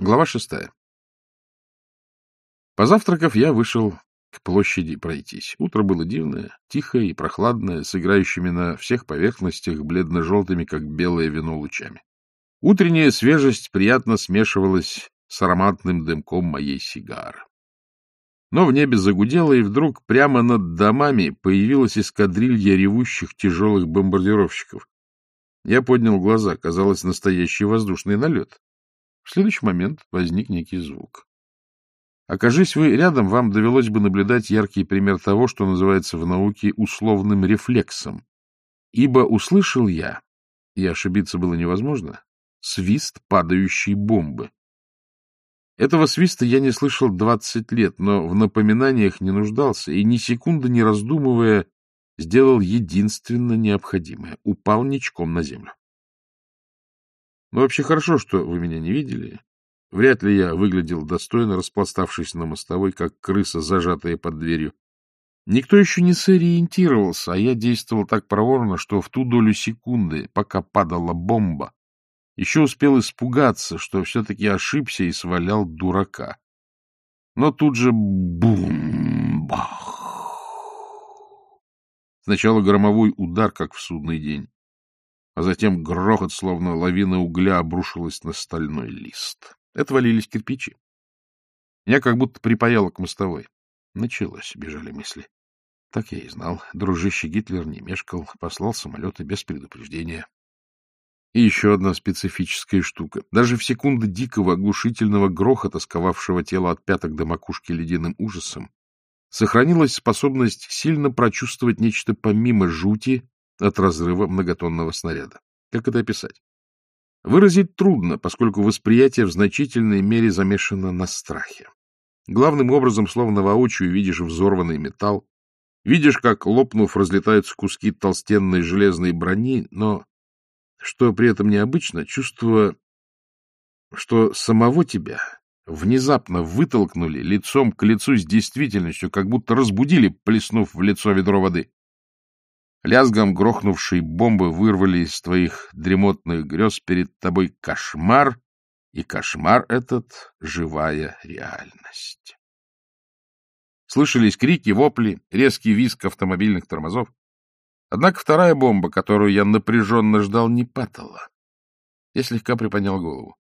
Глава шестая. Позавтракав, я вышел к площади пройтись. Утро было дивное, тихое и прохладное, с играющими на всех поверхностях бледно-желтыми, как белое вино, лучами. Утренняя свежесть приятно смешивалась с ароматным дымком моей сигары. Но в небе загудело, и вдруг прямо над домами появилась эскадрилья ревущих тяжелых бомбардировщиков. Я поднял глаза, казалось, настоящий воздушный налет. В следующий момент возник некий звук. Окажись вы рядом, вам довелось бы наблюдать яркий пример того, что называется в науке условным рефлексом. Ибо услышал я, и ошибиться было невозможно, свист падающей бомбы. Этого свиста я не слышал двадцать лет, но в напоминаниях не нуждался и ни секунды не раздумывая сделал единственно необходимое — упал ничком на землю. Но вообще хорошо, что вы меня не видели. Вряд ли я выглядел достойно, распластавшись на мостовой, как крыса, зажатая под дверью. Никто еще не сориентировался, а я действовал так проворно, что в ту долю секунды, пока падала бомба, еще успел испугаться, что все-таки ошибся и свалял дурака. Но тут же бум-бах! Сначала громовой удар, как в судный день а затем грохот, словно лавина угля, обрушилась на стальной лист. Это валились кирпичи. Я как будто припаяло к мостовой. Началось, бежали мысли. Так я и знал. Дружище Гитлер не мешкал, послал самолеты без предупреждения. И еще одна специфическая штука. Даже в секунды дикого оглушительного грохота, сковавшего тело от пяток до макушки ледяным ужасом, сохранилась способность сильно прочувствовать нечто помимо жути от разрыва многотонного снаряда. Как это описать? Выразить трудно, поскольку восприятие в значительной мере замешано на страхе. Главным образом, словно воочию, видишь взорванный металл, видишь, как, лопнув, разлетаются куски толстенной железной брони, но, что при этом необычно, чувство, что самого тебя внезапно вытолкнули лицом к лицу с действительностью, как будто разбудили, плеснув в лицо ведро воды. Лязгом грохнувшей бомбы вырвали из твоих дремотных грез перед тобой кошмар, и кошмар этот — живая реальность. Слышались крики, вопли, резкий визг автомобильных тормозов. Однако вторая бомба, которую я напряженно ждал, не падала. Я слегка приподнял голову.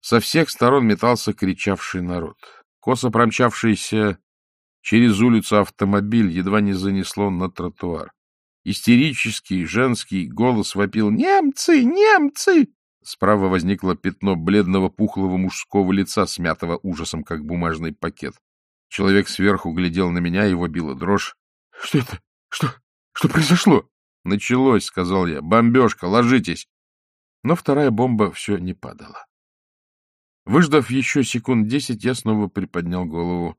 Со всех сторон метался кричавший народ. Косо промчавшийся через улицу автомобиль едва не занесло на тротуар. Истерический женский голос вопил «Немцы! Немцы!» Справа возникло пятно бледного пухлого мужского лица, смятого ужасом, как бумажный пакет. Человек сверху глядел на меня, его била дрожь. — Что это? Что? Что произошло? — Началось, — сказал я. — Бомбежка, ложитесь. Но вторая бомба все не падала. Выждав еще секунд десять, я снова приподнял голову.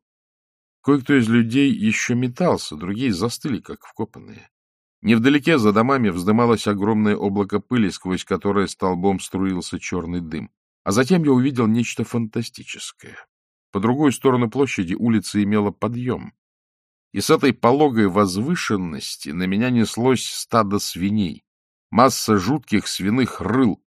Кое-кто из людей еще метался, другие застыли, как вкопанные. Невдалеке за домами вздымалось огромное облако пыли, сквозь которое столбом струился черный дым. А затем я увидел нечто фантастическое. По другую сторону площади улица имела подъем. И с этой пологой возвышенности на меня неслось стадо свиней. Масса жутких свиных рыл.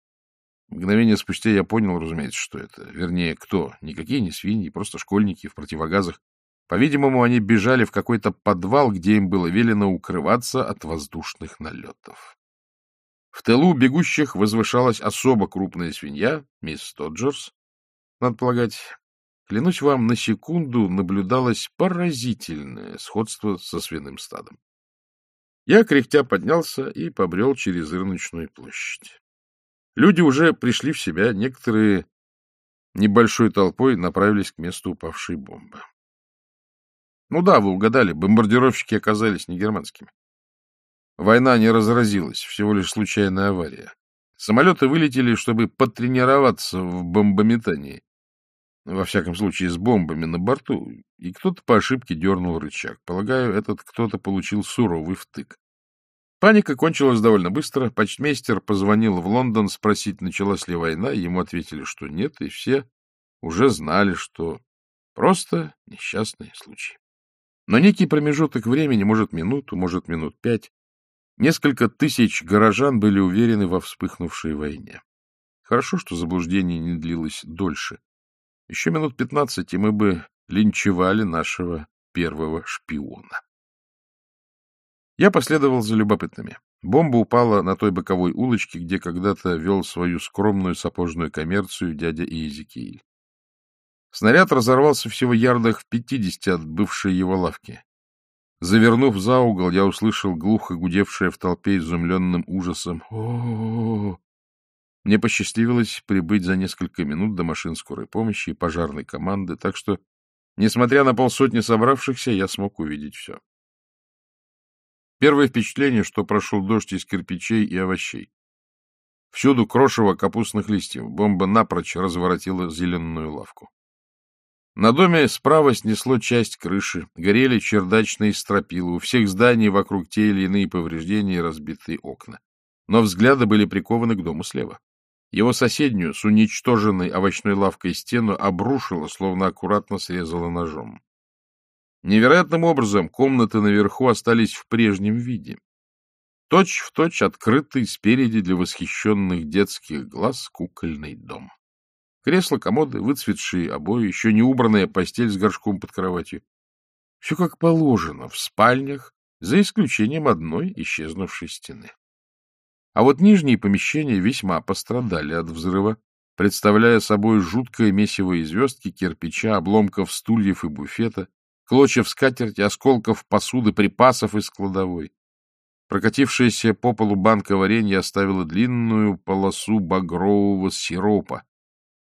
Мгновение спустя я понял, разумеется, что это. Вернее, кто? Никакие не свиньи, просто школьники в противогазах. По-видимому, они бежали в какой-то подвал, где им было велено укрываться от воздушных налетов. В тылу бегущих возвышалась особо крупная свинья, мисс Тоджерс. Надо полагать, клянусь вам, на секунду наблюдалось поразительное сходство со свиным стадом. Я, кряхтя, поднялся и побрел через рыночную площадь. Люди уже пришли в себя, некоторые небольшой толпой направились к месту упавшей бомбы. Ну да, вы угадали, бомбардировщики оказались не германскими. Война не разразилась, всего лишь случайная авария. Самолеты вылетели, чтобы потренироваться в бомбометании. Во всяком случае, с бомбами на борту. И кто-то по ошибке дернул рычаг. Полагаю, этот кто-то получил суровый втык. Паника кончилась довольно быстро. Почтмейстер позвонил в Лондон спросить, началась ли война. Ему ответили, что нет, и все уже знали, что просто несчастный случай. Но некий промежуток времени, может, минуту, может, минут пять, несколько тысяч горожан были уверены во вспыхнувшей войне. Хорошо, что заблуждение не длилось дольше. Еще минут пятнадцать, и мы бы линчевали нашего первого шпиона. Я последовал за любопытными. Бомба упала на той боковой улочке, где когда-то вел свою скромную сапожную коммерцию дядя Иезекииль. Снаряд разорвался всего ярдах в пятидесяти от бывшей его лавки. Завернув за угол, я услышал глухо гудевшее в толпе изумленным ужасом о, Мне посчастливилось прибыть за несколько минут до машин скорой помощи и пожарной команды, так что, несмотря на полсотни собравшихся, я смог увидеть все. Первое впечатление, что прошел дождь из кирпичей и овощей. Всюду крошево капустных листьев. Бомба напрочь разворотила зеленую лавку. На доме справа снесло часть крыши, горели чердачные стропилы, у всех зданий вокруг те или иные повреждения и разбитые окна. Но взгляды были прикованы к дому слева. Его соседнюю, с уничтоженной овощной лавкой стену, обрушило, словно аккуратно срезало ножом. Невероятным образом комнаты наверху остались в прежнем виде. Точь в точь открытый спереди для восхищенных детских глаз кукольный дом. Кресла, комоды, выцветшие обои, еще не убранная постель с горшком под кроватью. Все как положено в спальнях, за исключением одной исчезнувшей стены. А вот нижние помещения весьма пострадали от взрыва, представляя собой жуткое месиво из звездки, кирпича, обломков стульев и буфета, клочьев скатерти, осколков посуды, припасов из кладовой. Прокатившаяся по полу банка варенья оставила длинную полосу багрового сиропа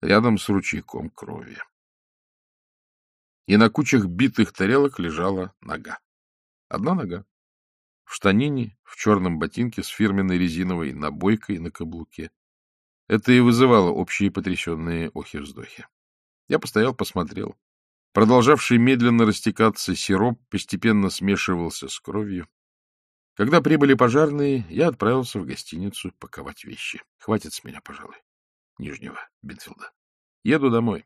рядом с ручейком крови. И на кучах битых тарелок лежала нога. Одна нога. В штанине, в черном ботинке с фирменной резиновой набойкой на каблуке. Это и вызывало общие потрясенные охи-вздохи. Я постоял, посмотрел. Продолжавший медленно растекаться сироп постепенно смешивался с кровью. Когда прибыли пожарные, я отправился в гостиницу паковать вещи. Хватит с меня, пожалуй, Нижнего Бенфилда. Еду домой.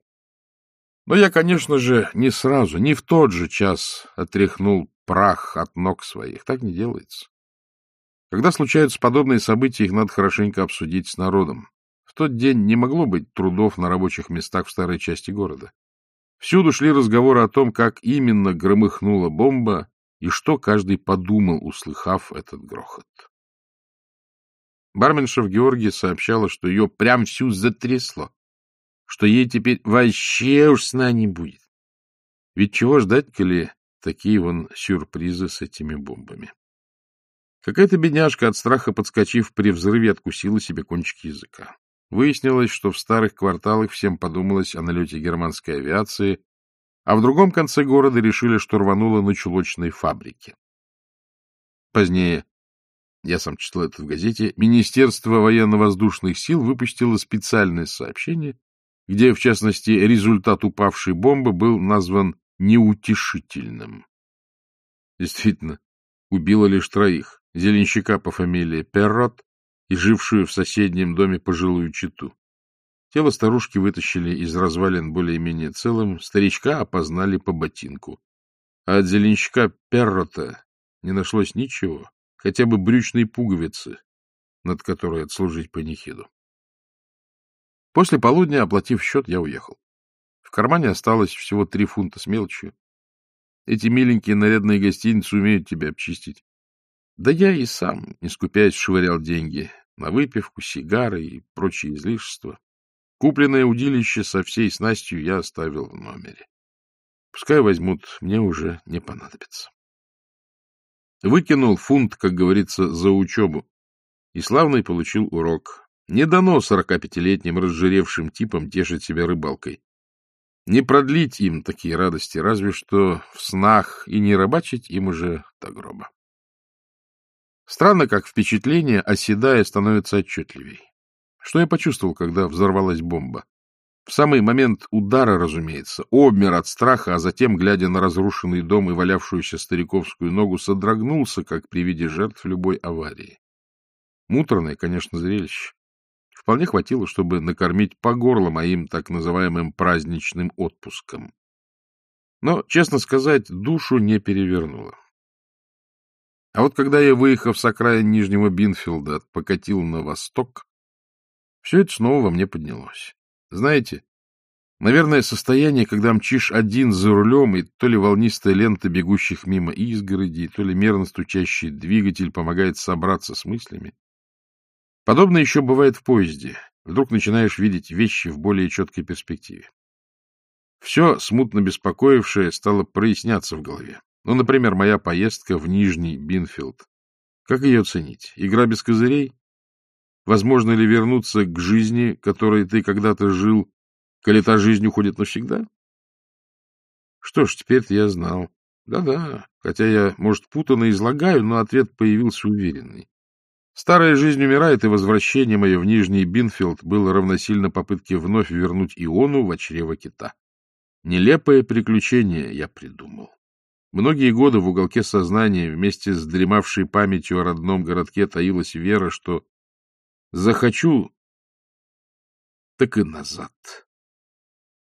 Но я, конечно же, не сразу, не в тот же час отряхнул прах от ног своих. Так не делается. Когда случаются подобные события, их надо хорошенько обсудить с народом. В тот день не могло быть трудов на рабочих местах в старой части города. Всюду шли разговоры о том, как именно громыхнула бомба и что каждый подумал, услыхав этот грохот. Барменша в Георгии сообщала, что ее прям всю затрясло, что ей теперь вообще уж сна не будет. Ведь чего ждать, коли такие вон сюрпризы с этими бомбами? Какая-то бедняжка от страха, подскочив при взрыве, откусила себе кончики языка. Выяснилось, что в старых кварталах всем подумалось о налете германской авиации, а в другом конце города решили, что рвануло на чулочной фабрике. Позднее, я сам читал это в газете, Министерство военно-воздушных сил выпустило специальное сообщение, где, в частности, результат упавшей бомбы был назван неутешительным. Действительно, убило лишь троих. Зеленщика по фамилии Перрот, и жившую в соседнем доме пожилую читу. Тело старушки вытащили из развалин более-менее целым, старичка опознали по ботинку. А от зеленщика Перрота не нашлось ничего, хотя бы брючной пуговицы, над которой отслужить панихиду. После полудня, оплатив счет, я уехал. В кармане осталось всего три фунта с мелочью. Эти миленькие нарядные гостиницы умеют тебя обчистить. Да я и сам, не скупясь, швырял деньги на выпивку, сигары и прочие излишества. Купленное удилище со всей снастью я оставил в номере. Пускай возьмут, мне уже не понадобится. Выкинул фунт, как говорится, за учебу. И славный получил урок. Не дано сорокапятилетним разжиревшим типам тешить себя рыбалкой. Не продлить им такие радости, разве что в снах, и не рыбачить им уже до гроба. Странно, как впечатление, оседая, становится отчетливей. Что я почувствовал, когда взорвалась бомба? В самый момент удара, разумеется, обмер от страха, а затем, глядя на разрушенный дом и валявшуюся стариковскую ногу, содрогнулся, как при виде жертв любой аварии. Муторное, конечно, зрелище. Вполне хватило, чтобы накормить по горло моим так называемым праздничным отпуском. Но, честно сказать, душу не перевернуло. А вот когда я, выехав с окраин Нижнего Бинфилда, покатил на восток, все это снова во мне поднялось. Знаете, Наверное, состояние, когда мчишь один за рулем, и то ли волнистая лента бегущих мимо изгородей, то ли мерно стучащий двигатель помогает собраться с мыслями. Подобное еще бывает в поезде. Вдруг начинаешь видеть вещи в более четкой перспективе. Все, смутно беспокоившее, стало проясняться в голове. Ну, например, моя поездка в Нижний Бинфилд. Как ее оценить? Игра без козырей? Возможно ли вернуться к жизни, которой ты когда-то жил, коли та жизнь уходит навсегда? Что ж, теперь-то я знал. Да-да, хотя я, может, путанно излагаю, но ответ появился уверенный. Старая жизнь умирает, и возвращение мое в Нижний Бинфилд было равносильно попытке вновь вернуть Иону в чрево кита. Нелепое приключение я придумал. Многие годы в уголке сознания вместе с дремавшей памятью о родном городке таилась вера, что захочу, так и назад.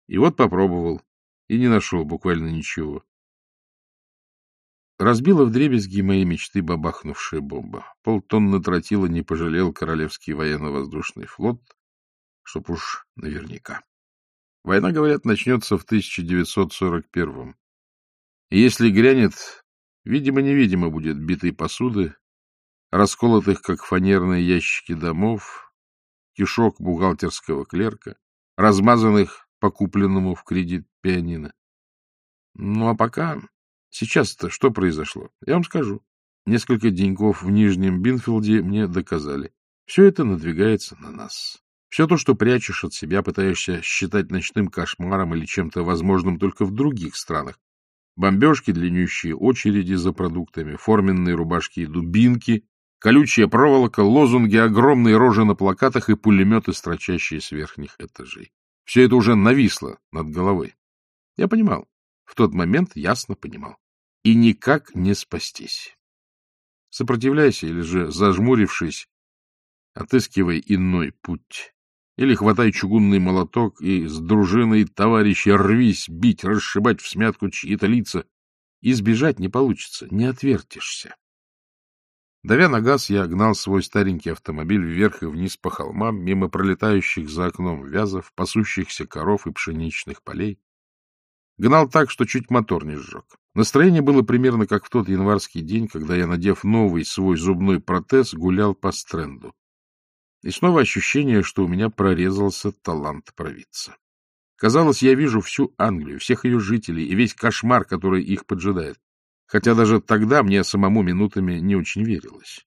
И вот попробовал, и не нашел буквально ничего. Разбила вдребезги мои мечты бабахнувшая бомба. Полтонны тротила не пожалел Королевский военно-воздушный флот, чтоб уж наверняка. Война, говорят, начнется в 1941-м. И если грянет, видимо-невидимо будет битой посуды, расколотых, как фанерные ящики домов, кишок бухгалтерского клерка, размазанных по купленному в кредит пианино. Ну, а пока... Сейчас-то что произошло? Я вам скажу. Несколько деньков в Нижнем Бинфилде мне доказали. Все это надвигается на нас. Все то, что прячешь от себя, пытаешься считать ночным кошмаром или чем-то возможным только в других странах. Бомбежки, длиннющие очереди за продуктами, форменные рубашки и дубинки, колючая проволока, лозунги, огромные рожи на плакатах и пулеметы, строчащие с верхних этажей. Все это уже нависло над головой. Я понимал. В тот момент ясно понимал. И никак не спастись. Сопротивляйся или же, зажмурившись, отыскивай иной путь. Или хватай чугунный молоток и с дружиной товарища рвись бить, расшибать в смятку чьи-то лица. Избежать не получится, не отвертишься. Давя на газ, я гнал свой старенький автомобиль вверх и вниз по холмам, мимо пролетающих за окном вязов, пасущихся коров и пшеничных полей. Гнал так, что чуть мотор не сжег. Настроение было примерно как в тот январский день, когда я, надев новый свой зубной протез, гулял по стренду. И снова ощущение, что у меня прорезался талант провидца. Казалось, я вижу всю Англию, всех ее жителей и весь кошмар, который их поджидает. Хотя даже тогда мне самому минутами не очень верилось.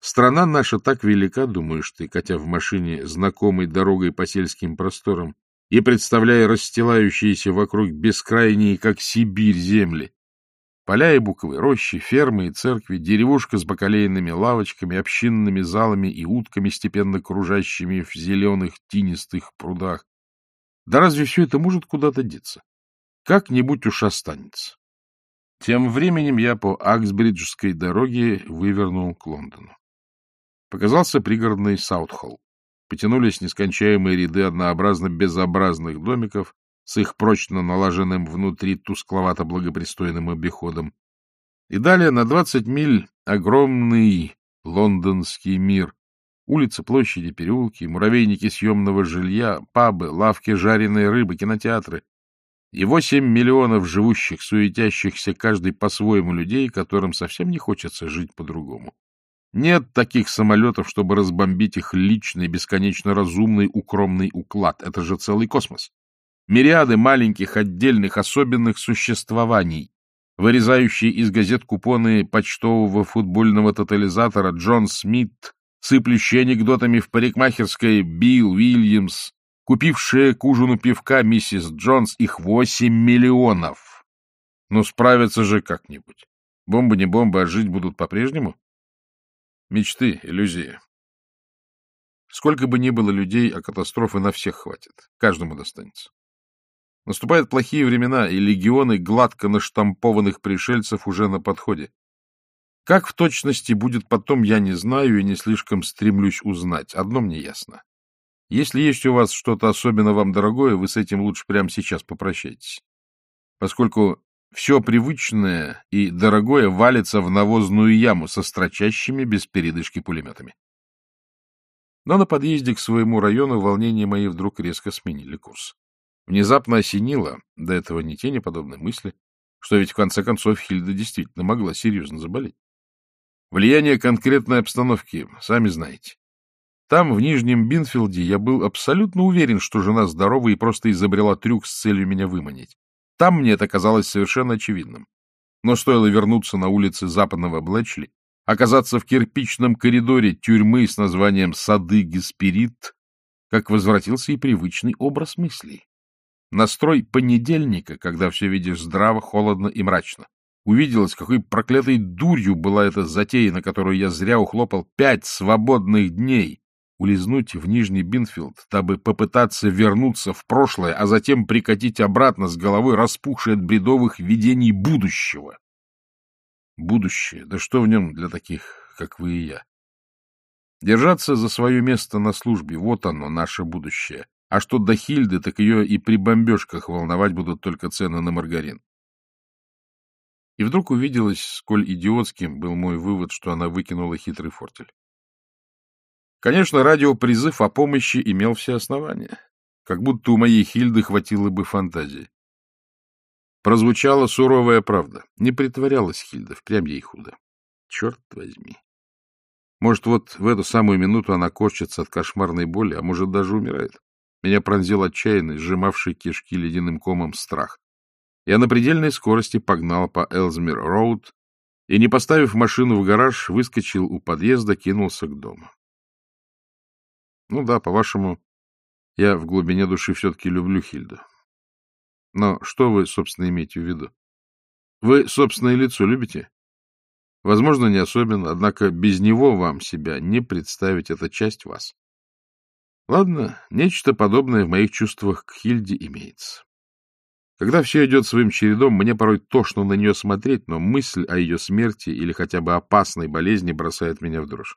Страна наша так велика, думаешь ты, хотя в машине знакомой дорогой по сельским просторам, и представляя расстилающиеся вокруг бескрайние, как Сибирь, земли. Поля и буковые рощи, фермы и церкви, деревушка с бакалейными лавочками, общинными залами и утками, степенно кружащими в зеленых тинистых прудах. Да разве все это может куда-то деться? Как-нибудь уж останется. Тем временем я по Аксбриджской дороге вывернул к Лондону. Показался пригородный Саутхолл потянулись нескончаемые ряды однообразно-безобразных домиков с их прочно налаженным внутри тускловато-благопристойным обиходом. И далее на двадцать миль огромный лондонский мир. Улицы, площади, переулки, муравейники съемного жилья, пабы, лавки жареной рыбы, кинотеатры. И восемь миллионов живущих, суетящихся каждый по-своему людей, которым совсем не хочется жить по-другому. Нет таких самолетов, чтобы разбомбить их личный, бесконечно разумный, укромный уклад. Это же целый космос. Мириады маленьких, отдельных, особенных существований, вырезающие из газет купоны почтового футбольного тотализатора Джон Смит, сыплющие анекдотами в парикмахерской Билл Уильямс, купившие к ужину пивка миссис Джонс, их восемь миллионов. Ну, справятся же как-нибудь. Бомба не бомба, а жить будут по-прежнему? Мечты, иллюзии. Сколько бы ни было людей, а катастрофы на всех хватит. Каждому достанется. Наступают плохие времена, и легионы гладко наштампованных пришельцев уже на подходе. Как в точности будет потом, я не знаю и не слишком стремлюсь узнать. Одно мне ясно. Если есть у вас что-то особенно вам дорогое, вы с этим лучше прямо сейчас попрощайтесь. Поскольку все привычное и дорогое валится в навозную яму со строчащими без передышки пулеметами. Но на подъезде к своему району волнения мои вдруг резко сменили курс. Внезапно осенило, до этого ни тени подобной мысли, что ведь в конце концов Хильда действительно могла серьезно заболеть. Влияние конкретной обстановки, сами знаете. Там, в Нижнем Бинфилде, я был абсолютно уверен, что жена здорова и просто изобрела трюк с целью меня выманить. Там мне это казалось совершенно очевидным. Но стоило вернуться на улицы западного Блэчли, оказаться в кирпичном коридоре тюрьмы с названием «Сады Гесперид», как возвратился и привычный образ мыслей. Настрой понедельника, когда все видишь здраво, холодно и мрачно. Увиделось, какой проклятой дурью была эта затея, на которую я зря ухлопал пять свободных дней. Улизнуть в Нижний Бинфилд, дабы попытаться вернуться в прошлое, а затем прикатить обратно с головой распухшей от бредовых видений будущего. Будущее, да что в нем для таких, как вы и я? Держаться за свое место на службе — вот оно, наше будущее. А что до Хильды, так ее и при бомбежках волновать будут только цены на маргарин. И вдруг увиделось, сколь идиотским был мой вывод, что она выкинула хитрый фортель. Конечно, радиопризыв о помощи имел все основания. Как будто у моей Хильды хватило бы фантазии. Прозвучала суровая правда. Не притворялась Хильда, впрямь ей худо. Черт возьми. Может, вот в эту самую минуту она корчится от кошмарной боли, а может, даже умирает. Меня пронзил отчаянный, сжимавший кишки ледяным комом страх. Я на предельной скорости погнал по Элзмир-Роуд и, не поставив машину в гараж, выскочил у подъезда, кинулся к дому. Ну да, по-вашему, я в глубине души все-таки люблю Хильду. Но что вы, собственно, имеете в виду? Вы собственное лицо любите? Возможно, не особенно, однако без него вам себя не представить, это часть вас. Ладно, нечто подобное в моих чувствах к Хильде имеется. Когда все идет своим чередом, мне порой тошно на нее смотреть, но мысль о ее смерти или хотя бы опасной болезни бросает меня в дрожь.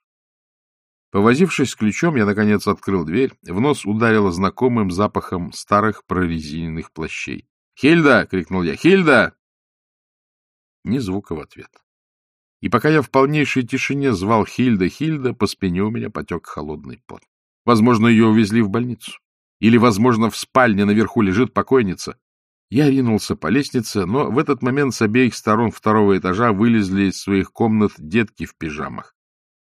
Повозившись с ключом, я, наконец, открыл дверь. В нос ударило знакомым запахом старых прорезиненных плащей. «Хильда!» — крикнул я. «Хильда!» Ни звука в ответ. И пока я в полнейшей тишине звал Хильда, Хильда, по спине у меня потек холодный пот. Возможно, ее увезли в больницу. Или, возможно, в спальне наверху лежит покойница. Я ринулся по лестнице, но в этот момент с обеих сторон второго этажа вылезли из своих комнат детки в пижамах.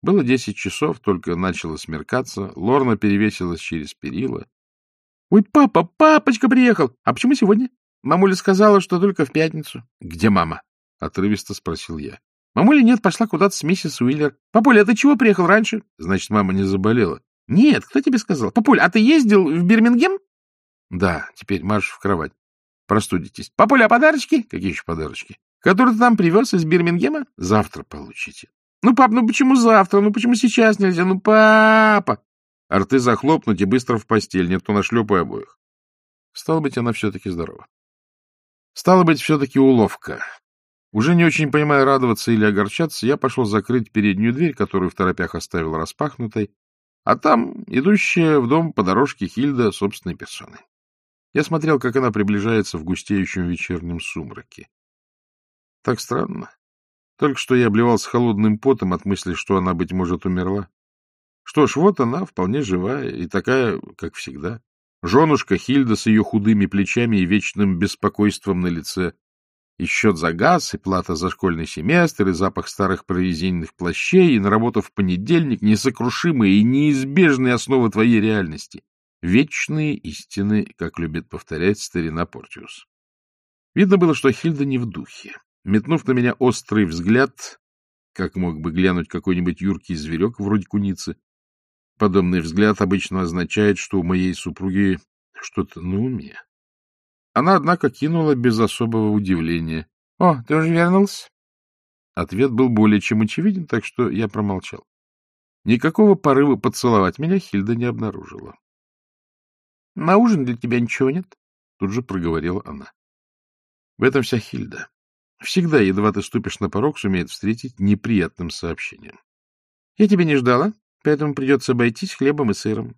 Было десять часов, только начало смеркаться, Лорна перевесилась через перила. — Ой, папа, папочка приехал! А почему сегодня? Мамуля сказала, что только в пятницу. — Где мама? — отрывисто спросил я. — Мамуля нет, пошла куда-то с миссис Уиллер. — Папуля, а ты чего приехал раньше? — Значит, мама не заболела. — Нет, кто тебе сказал? Папуль, а ты ездил в Бирмингем? — Да, теперь марш в кровать. Простудитесь. — Папуля, а подарочки? — Какие еще подарочки? — Которые ты там привез из Бирмингема? — Завтра получите. — Ну, пап, ну почему завтра? Ну почему сейчас нельзя? Ну, папа! Арты захлопнуть и быстро в постель, нет, то нашлепаю обоих. Стало быть, она все-таки здорова. Стало быть, все-таки уловка. Уже не очень понимая, радоваться или огорчаться, я пошел закрыть переднюю дверь, которую в торопях оставил распахнутой, а там идущая в дом по дорожке Хильда собственной персоной. Я смотрел, как она приближается в густеющем вечернем сумраке. Так странно. Только что я обливался холодным потом от мысли, что она, быть может, умерла. Что ж, вот она, вполне живая и такая, как всегда. Женушка Хильда с ее худыми плечами и вечным беспокойством на лице. И счет за газ, и плата за школьный семестр, и запах старых прорезиненных плащей, и наработав в понедельник несокрушимые и неизбежные основы твоей реальности. Вечные истины, как любит повторять старина Портиус. Видно было, что Хильда не в духе. Метнув на меня острый взгляд, как мог бы глянуть какой-нибудь юркий зверек вроде куницы, подобный взгляд обычно означает, что у моей супруги что-то на уме. Она, однако, кинула без особого удивления. — О, ты уже вернулся? Ответ был более чем очевиден, так что я промолчал. Никакого порыва поцеловать меня Хильда не обнаружила. — На ужин для тебя ничего нет? — тут же проговорила она. В этом вся Хильда. Всегда, едва ты ступишь на порог, сумеет встретить неприятным сообщением. — Я тебя не ждала, поэтому придется обойтись хлебом и сыром.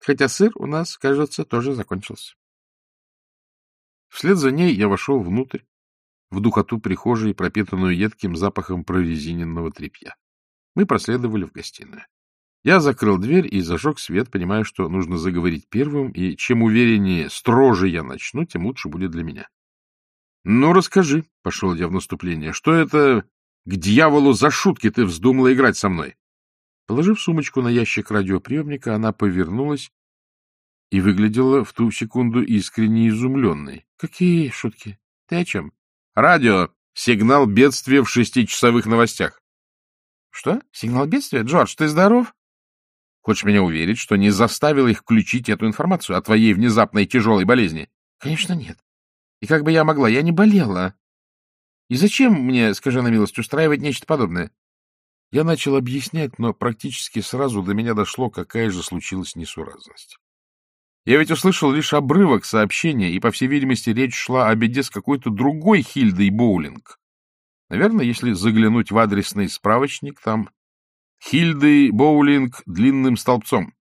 Хотя сыр у нас, кажется, тоже закончился. Вслед за ней я вошел внутрь, в духоту прихожей, пропитанную едким запахом прорезиненного тряпья. Мы проследовали в гостиную. Я закрыл дверь и зажег свет, понимая, что нужно заговорить первым, и чем увереннее, строже я начну, тем лучше будет для меня. — Ну, расскажи, — пошел я в наступление, — что это к дьяволу за шутки ты вздумала играть со мной? Положив сумочку на ящик радиоприемника, она повернулась и выглядела в ту секунду искренне изумленной. — Какие шутки? Ты о чем? — Радио. Сигнал бедствия в шестичасовых новостях. — Что? Сигнал бедствия? Джордж, ты здоров? Хочешь меня уверить, что не заставил их включить эту информацию о твоей внезапной тяжелой болезни? — Конечно, нет. И как бы я могла? Я не болела. И зачем мне, скажи на милость, устраивать нечто подобное? Я начал объяснять, но практически сразу до меня дошло, какая же случилась несуразность. Я ведь услышал лишь обрывок сообщения, и, по всей видимости, речь шла о беде с какой-то другой Хильдой Боулинг. Наверное, если заглянуть в адресный справочник, там Хильды Боулинг длинным столбцом.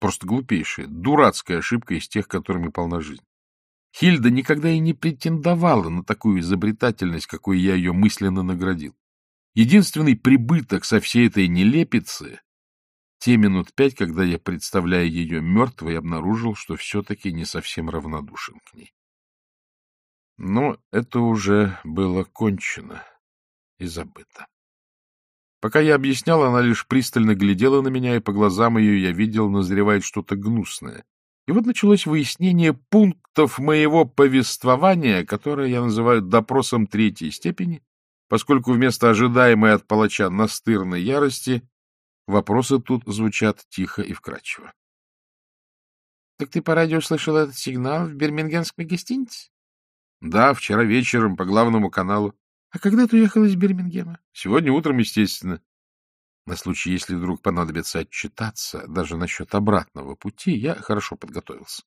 Просто глупейшая, дурацкая ошибка из тех, которыми полна жизнь. Хильда никогда и не претендовала на такую изобретательность, какой я ее мысленно наградил. Единственный прибыток со всей этой нелепицы — те минут пять, когда я, представляя ее мертвой, обнаружил, что все-таки не совсем равнодушен к ней. Но это уже было кончено и забыто. Пока я объяснял, она лишь пристально глядела на меня, и по глазам ее я видел, назревает что-то гнусное. И вот началось выяснение пунктов моего повествования, которое я называю допросом третьей степени, поскольку вместо ожидаемой от палача настырной ярости вопросы тут звучат тихо и вкрадчиво. — Так ты по радио слышал этот сигнал в бирмингемской гостинице? — Да, вчера вечером по главному каналу. — А когда ты уехал из Бирмингема? — Сегодня утром, естественно. На случай, если вдруг понадобится отчитаться даже насчет обратного пути, я хорошо подготовился.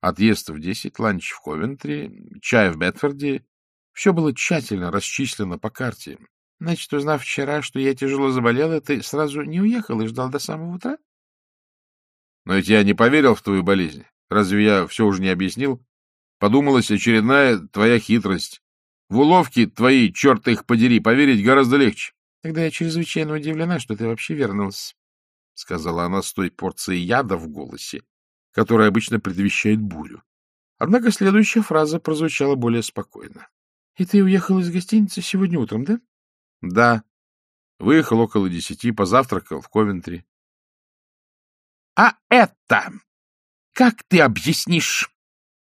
Отъезд в десять, ланч в Ковентри, чай в Бетфорде. Все было тщательно расчислено по карте. Значит, узнав вчера, что я тяжело заболела, ты сразу не уехал и ждал до самого утра? Но ведь я не поверил в твою болезнь. Разве я все уже не объяснил? Подумалась очередная твоя хитрость. В уловки твои, черт их подери, поверить гораздо легче. — Тогда я чрезвычайно удивлена, что ты вообще вернулся, — сказала она с той порцией яда в голосе, которая обычно предвещает бурю. Однако следующая фраза прозвучала более спокойно. — И ты уехал из гостиницы сегодня утром, да? — Да. Выехал около десяти, позавтракал в Ковентри. — А это как ты объяснишь?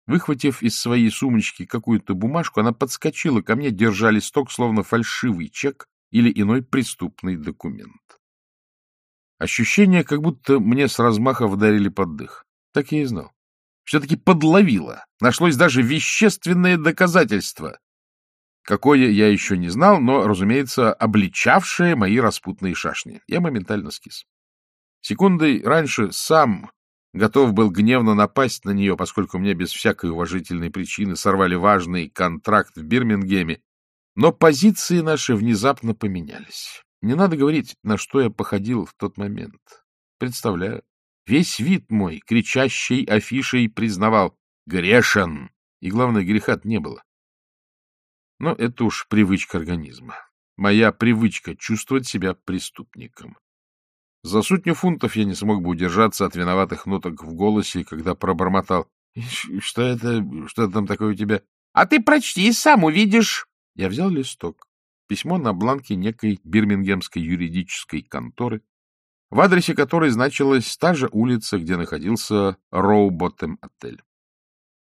Выхватив из своей сумочки какую-то бумажку, она подскочила ко мне, держа листок, словно фальшивый чек или иной преступный документ. Ощущение, как будто мне с размаха вдарили под дых. Так я и знал. Все-таки подловило. Нашлось даже вещественное доказательство. Какое я еще не знал, но, разумеется, обличавшее мои распутные шашни. Я моментально скис. Секундой раньше сам Готов был гневно напасть на нее, поскольку мне без всякой уважительной причины сорвали важный контракт в Бирмингеме. Но позиции наши внезапно поменялись. Не надо говорить, на что я походил в тот момент. Представляю. Весь вид мой, кричащий афишей, признавал «грешен», и, главное, греха не было. Но это уж привычка организма. Моя привычка чувствовать себя преступником. За сотню фунтов я не смог бы удержаться от виноватых ноток в голосе, когда пробормотал. — Что это? Что там такое у тебя? — А ты прочти, сам увидишь. Я взял листок. Письмо на бланке некой бирмингемской юридической конторы, в адресе которой значилась та же улица, где находился Роуботтем-отель.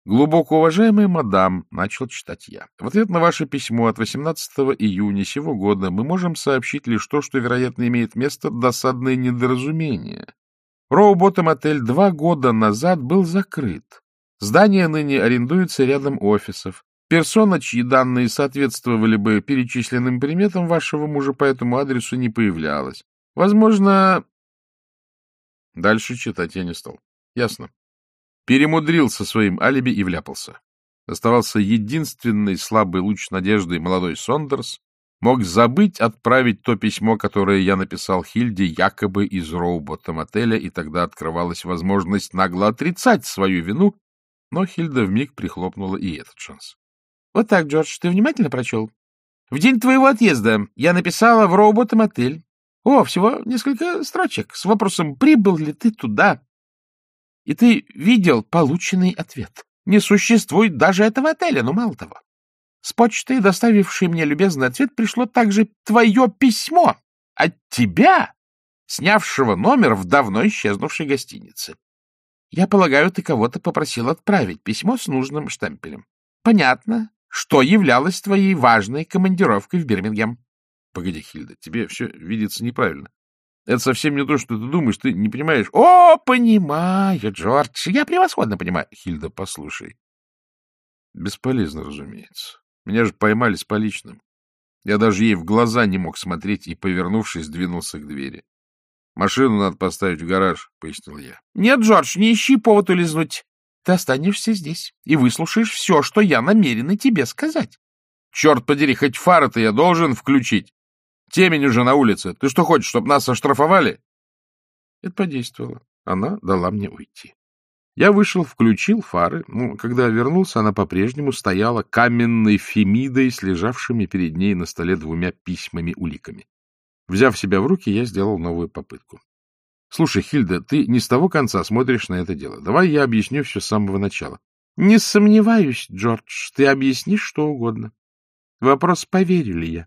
Глубоко уважаемая мадам, — начал читать я, — в ответ на ваше письмо от 18 июня сего года мы можем сообщить лишь то, что, вероятно, имеет место досадное недоразумение. Роуботом отель два года назад был закрыт. Здание ныне арендуется рядом офисов. Персона, чьи данные соответствовали бы перечисленным приметам вашего мужа по этому адресу, не появлялась. Возможно... Дальше читать я не стал. Ясно. Перемудрил со своим алиби и вляпался. Оставался единственный слабый луч надежды молодой Сондерс, мог забыть отправить то письмо, которое я написал Хильде якобы из роуботом отеля, и тогда открывалась возможность нагло отрицать свою вину, но Хильда вмиг прихлопнула и этот шанс. — Вот так, Джордж, ты внимательно прочел? В день твоего отъезда я написала в роуботом отель. О, всего несколько строчек с вопросом, прибыл ли ты туда. И ты видел полученный ответ. Не существует даже этого отеля, но мало того. С почты, доставившей мне любезный ответ, пришло также твое письмо от тебя, снявшего номер в давно исчезнувшей гостинице. Я полагаю, ты кого-то попросил отправить письмо с нужным штемпелем. Понятно, что являлось твоей важной командировкой в Бирмингем. Погоди, Хильда, тебе все видится неправильно. Это совсем не то, что ты думаешь, ты не понимаешь. О, понимаю, Джордж, я превосходно понимаю. Хильда, послушай. Бесполезно, разумеется. Меня же поймали с поличным. Я даже ей в глаза не мог смотреть и, повернувшись, двинулся к двери. Машину надо поставить в гараж, — пояснил я. — Нет, Джордж, не ищи повод улизнуть. Ты останешься здесь и выслушаешь все, что я намерена тебе сказать. — Черт подери, хоть фары-то я должен включить. Темень уже на улице. Ты что хочешь, чтобы нас оштрафовали? Это подействовало. Она дала мне уйти. Я вышел, включил фары. Ну, когда вернулся, она по-прежнему стояла каменной фемидой с лежавшими перед ней на столе двумя письмами-уликами. Взяв себя в руки, я сделал новую попытку. — Слушай, Хильда, ты не с того конца смотришь на это дело. Давай я объясню все с самого начала. — Не сомневаюсь, Джордж, ты объяснишь что угодно. Вопрос, поверили я.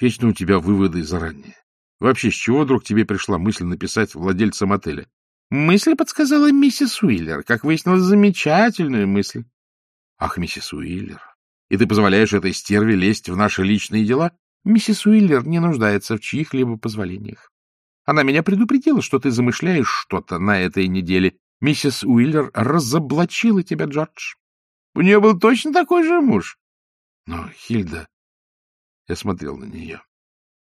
Вечно у тебя выводы заранее. Вообще, с чего вдруг тебе пришла мысль написать владельцам отеля? Мысль подсказала миссис Уиллер, как выяснилось, замечательную мысль. Ах, миссис Уиллер, и ты позволяешь этой стерве лезть в наши личные дела? Миссис Уиллер не нуждается в чьих-либо позволениях. Она меня предупредила, что ты замышляешь что-то на этой неделе. Миссис Уиллер разоблачила тебя, Джордж. У нее был точно такой же муж. Но, Хильда... Я смотрел на нее.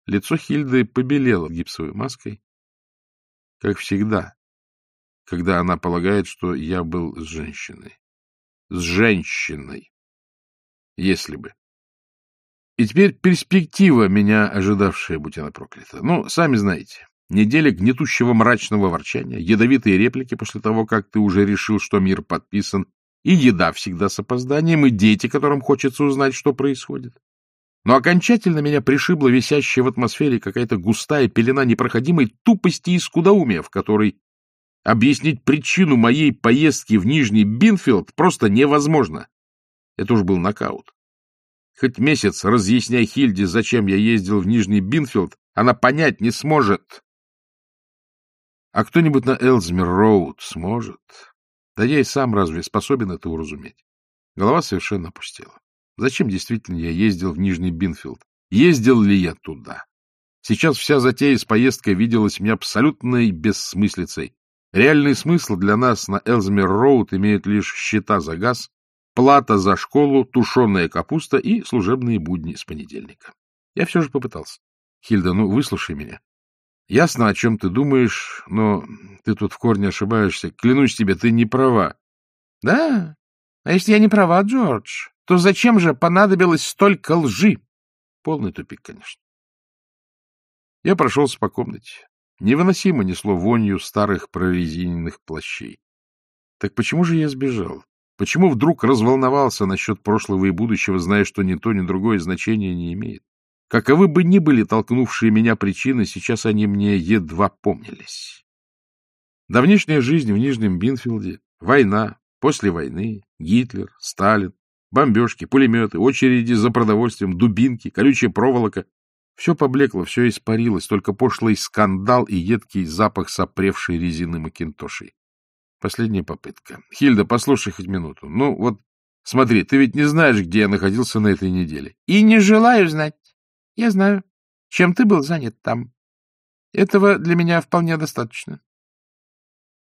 Лицо Хильды побелело гипсовой маской, как всегда, когда она полагает, что я был с женщиной. С женщиной. Если бы. И теперь перспектива, меня ожидавшая, будь она проклята. Ну, сами знаете, неделя гнетущего мрачного ворчания, ядовитые реплики после того, как ты уже решил, что мир подписан, и еда всегда с опозданием, и дети, которым хочется узнать, что происходит. Но окончательно меня пришибла висящая в атмосфере какая-то густая пелена непроходимой тупости и скудоумия, в которой объяснить причину моей поездки в Нижний Бинфилд просто невозможно. Это уж был нокаут. Хоть месяц разъясняй Хильде, зачем я ездил в Нижний Бинфилд, она понять не сможет. А кто-нибудь на Элзмер-Роуд сможет? Да я и сам разве способен это уразуметь? Голова совершенно опустела. Зачем действительно я ездил в Нижний Бинфилд? Ездил ли я туда? Сейчас вся затея с поездкой виделась мне абсолютной бессмыслицей. Реальный смысл для нас на Элзмер-Роуд имеет лишь счета за газ, плата за школу, тушеная капуста и служебные будни с понедельника. Я все же попытался. Хильда, ну, выслушай меня. Ясно, о чем ты думаешь, но ты тут в корне ошибаешься. Клянусь тебе, ты не права. Да? А если я не права, Джордж, то зачем же понадобилось столько лжи? Полный тупик, конечно. Я прошелся по комнате. Невыносимо несло вонью старых прорезиненных плащей. Так почему же я сбежал? Почему вдруг разволновался насчет прошлого и будущего, зная, что ни то, ни другое значения не имеет? Каковы бы ни были толкнувшие меня причины, сейчас они мне едва помнились. Давнишняя жизнь в Нижнем Бинфилде, война, после войны, Гитлер, Сталин, бомбежки, пулеметы, очереди за продовольствием, дубинки, колючая проволока — все поблекло, все испарилось, только пошлый скандал и едкий запах сопревшей резины макинтошей. Последняя попытка. Хильда, послушай хоть минуту. Ну, вот, смотри, ты ведь не знаешь, где я находился на этой неделе. И не желаю знать. Я знаю, чем ты был занят там. Этого для меня вполне достаточно.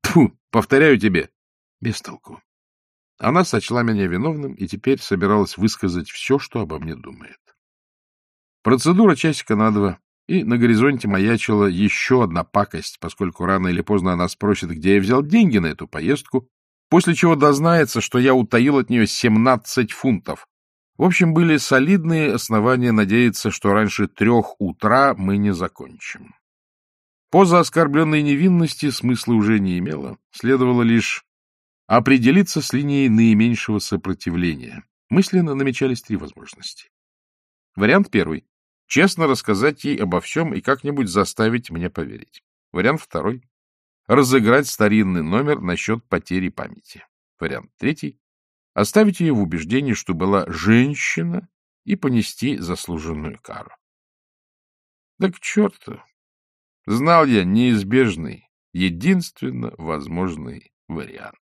Фу, повторяю тебе. Без толку. Она сочла меня виновным и теперь собиралась высказать все, что обо мне думает. Процедура часика на два и на горизонте маячила еще одна пакость, поскольку рано или поздно она спросит, где я взял деньги на эту поездку, после чего дознается, что я утаил от нее 17 фунтов. В общем, были солидные основания надеяться, что раньше трех утра мы не закончим. Поза оскорбленной невинности смысла уже не имела, следовало лишь определиться с линией наименьшего сопротивления. Мысленно намечались три возможности. Вариант первый. Честно рассказать ей обо всем и как-нибудь заставить мне поверить. Вариант второй. Разыграть старинный номер насчет потери памяти. Вариант третий. Оставить ее в убеждении, что была женщина, и понести заслуженную кару. Да к черту! Знал я неизбежный, единственно возможный вариант.